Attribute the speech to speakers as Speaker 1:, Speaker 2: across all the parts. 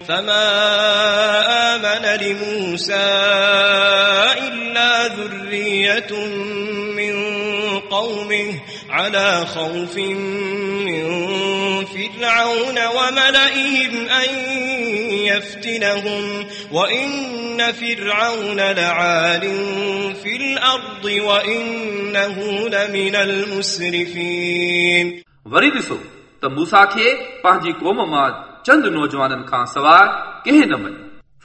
Speaker 1: فما آمن لموسى إلا ذرية من قومه على خوف من فرعون وملئهم أن يفتنهم وإن فرعون لعال في الأرض وإنه لمن المسرفين
Speaker 2: वरी ॾिसो त मूसा खे पंहिंजी क़ौम मां चंद नौजवाननि खां सवाइ कंहिं न मञी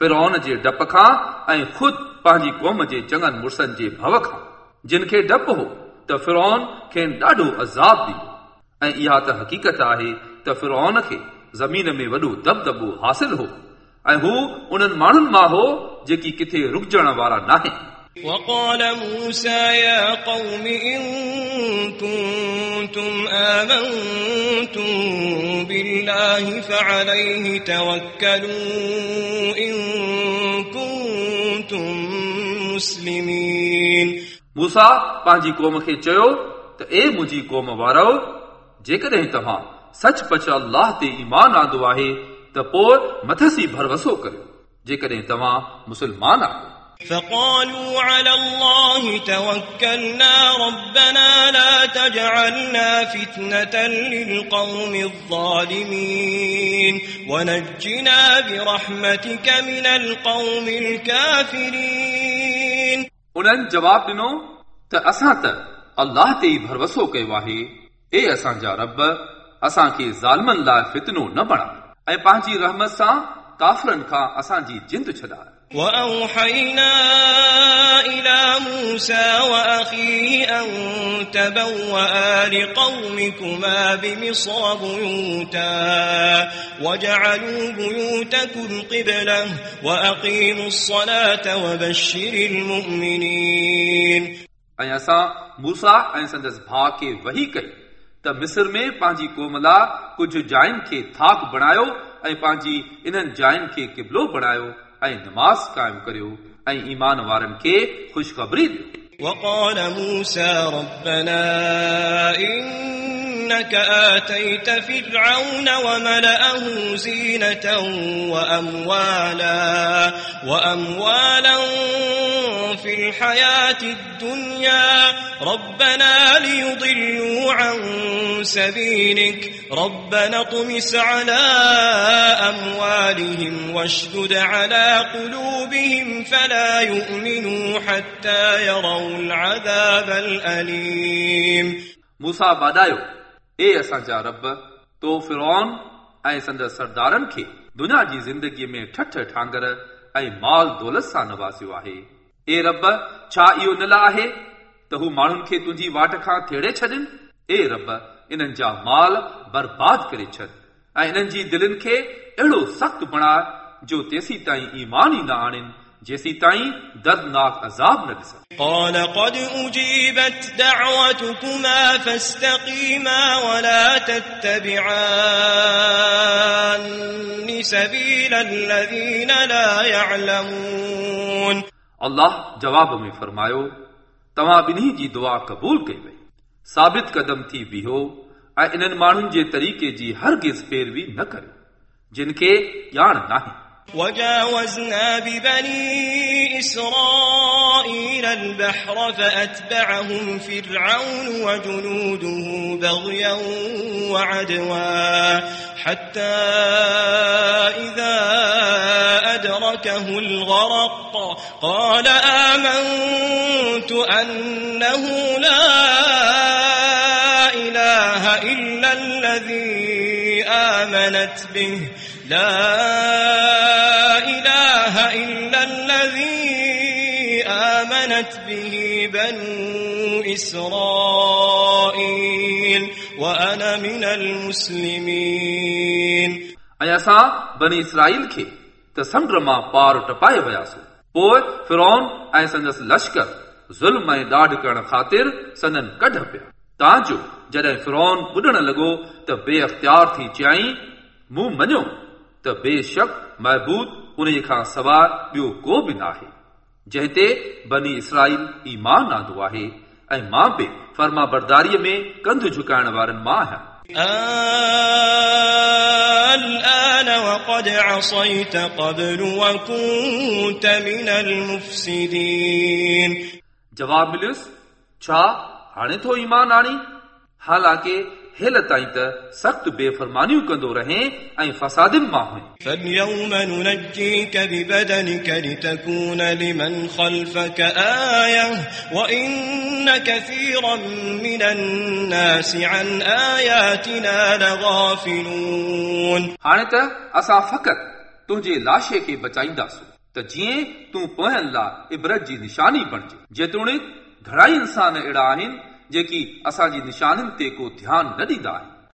Speaker 2: फिरौन जे डप खां ऐं ख़ुदि पंहिंजी क़ौम जे चङनि मुड़सनि जे भव खां जिन खे डपु हो त फिरौन खेनि ॾाढो अज़ाब ॾींदो ऐं इहा त हक़ीक़त आहे त फिरौन खे ज़मीन में वॾो दबदबो हासिल हो ऐं हू उन्हनि माण्हुनि मां हो जेकी किथे रुकजण वारा नाहिनि
Speaker 1: وقال موسى يا قوم إن كنتم آمنتم بالله فعليه توكلوا إن كنتم مسلمين
Speaker 2: मूसा पंहिंजी क़ौम खे चयो त ए मुंहिंजी क़ौम वारो जेकॾहिं तव्हां सचपच अल्लाह ते ईमान आंदो आहे त पोइ मथसी भरवसो करियो जेकॾहिं तव्हां मुस्लमान आहियो
Speaker 1: فقالوا على الله توكلنا ربنا لا تجعلنا فتنة للقوم الظالمين ونجنا برحمتك من القوم الكافرين
Speaker 2: उन्हनि जवाब ॾिनो त असां त अल्लाह ते ई भरवसो कयो आहे ए असांजा रब असांखे ज़ालमनि लाइ फितनो न बणा ऐं पंहिंजी रहमत सां काफ़रनि खां असांजी जिंद छॾाए
Speaker 1: وأوحينا إلى موسى وأخيه أن تبوأ لقومكما بمصر بيوتا وجعلوا بيوتكم قبلة وأقيموا الصلاة وبشر المؤمنين
Speaker 2: ऐं असां मूसा ऐं संदसि भाउ खे वही कई त मिस्र में पंहिंजी क़ौम लाइ कुझु जायुनि खे थाक बणायो ऐं पंहिंजी इन्हनि जायुनि खे किबलो बणायो ऐं नमाज़ क़ाइमु करियो ऐं ईमान वारनि खे ख़ुशख़बरी ॾियो
Speaker 1: وقال موسى ربنا إنك آتيت فرعون وملأه زينة وأموالا وأموالا في الحياة الدنيا ربنا ليضلوا عن سبيلك ربنا اطمس على أموالهم واشدد على قلوبهم فلا يؤمنوا حتى يروا العذاب الأليم
Speaker 2: मूसा बादायो ए असांजा रब तो फिरौन ऐं संदसि सरदारनि खे दुनिया जी ज़िंदगीअ में ठठ ठांगर ऐं माल दौलत सां नवाज़ियो आहे ए रब छा इहो न आहे त हू माण्हुनि खे तुंहिंजी वाट खां थेड़े छॾनि ए रब इन्हनि जा माल बर्बाद करे छॾ ऐं इन्हनि जी दिलनि खे अहिड़ो सख़्तु बणाए जो तेसी ताईं ईमान ई न आणनि जेसी ताईं दर्दनाक अज़ाब न ॾिसनि
Speaker 1: قال قد أجيبت دعوتكما فاستقيما ولا تتبعان سبيل الذين لا يعلمون
Speaker 2: अल्लाह जवाब में फरमायो तव्हां ॿिन्ही जी दुआ क़बूल कई वई साबित कदम थी बीहो ऐं इन्हनि माण्हुनि जे तरीक़े जी हरगिज़ पैरवी न करियो जिन खे ॼाण नाहे
Speaker 1: وجاوزنا ببني إسرائيل البحر فأتبعهم فرعون وجنوده بغيا وعدوا حتى إذا أدركه الغرق قال آمنت أنه لا إله إلا الذي آمنت به لا إله إلا الذي آمنت به بنو إسرائيل وأنا من المسلمين
Speaker 2: ऐं असां बनी इसराईल खे त समुंड माँ पार टपाए वियासीं पोइ फिरोन ऐं संदसि लश्कर ज़ुल्म ऐं ॾाढ करण ख़ातिर सदन कढ पिया। तव्हांजो जॾहिं फिरोन ॿुॾण लॻो त बे अख़्तियार थी चयाईं, मूं मञियो त बेशक महबूद उन खां सवाइ ॿियो को बि नाहे, जंहिं ते बनी इसराईल ईमान आंदो आहे ऐं माँ बि फर्मा बरदारीअ में कंध झुकाइण वारनि माँ आहियाँ।
Speaker 1: وقد عصيت قبل وكنت من المفسدين
Speaker 2: जवाब मिलियुसि छा हाणे थो ईमान आणी हालांकि हेल ताईं त सख़्त बेफ़रमानियूं कंदो रहे ऐं फसादिन मां हुई
Speaker 1: فاليوم ننجيك ببدنك لتكون لمن خلفك آية وإن كثيرا من الناس عن آياتنا لغافلون
Speaker 2: हाणे त असां फ़क़ति तुंहिंजे लाशे खे बचाईंदासूं त जीअं तूं पोयनि लाइ इबरत जी निशानी बणिजे जेतोणीकि घणाई इंसान अहिड़ा आहिनि جيڪي اسان جي نشانين تي ڪو ڌيان نه ڏيندا آهن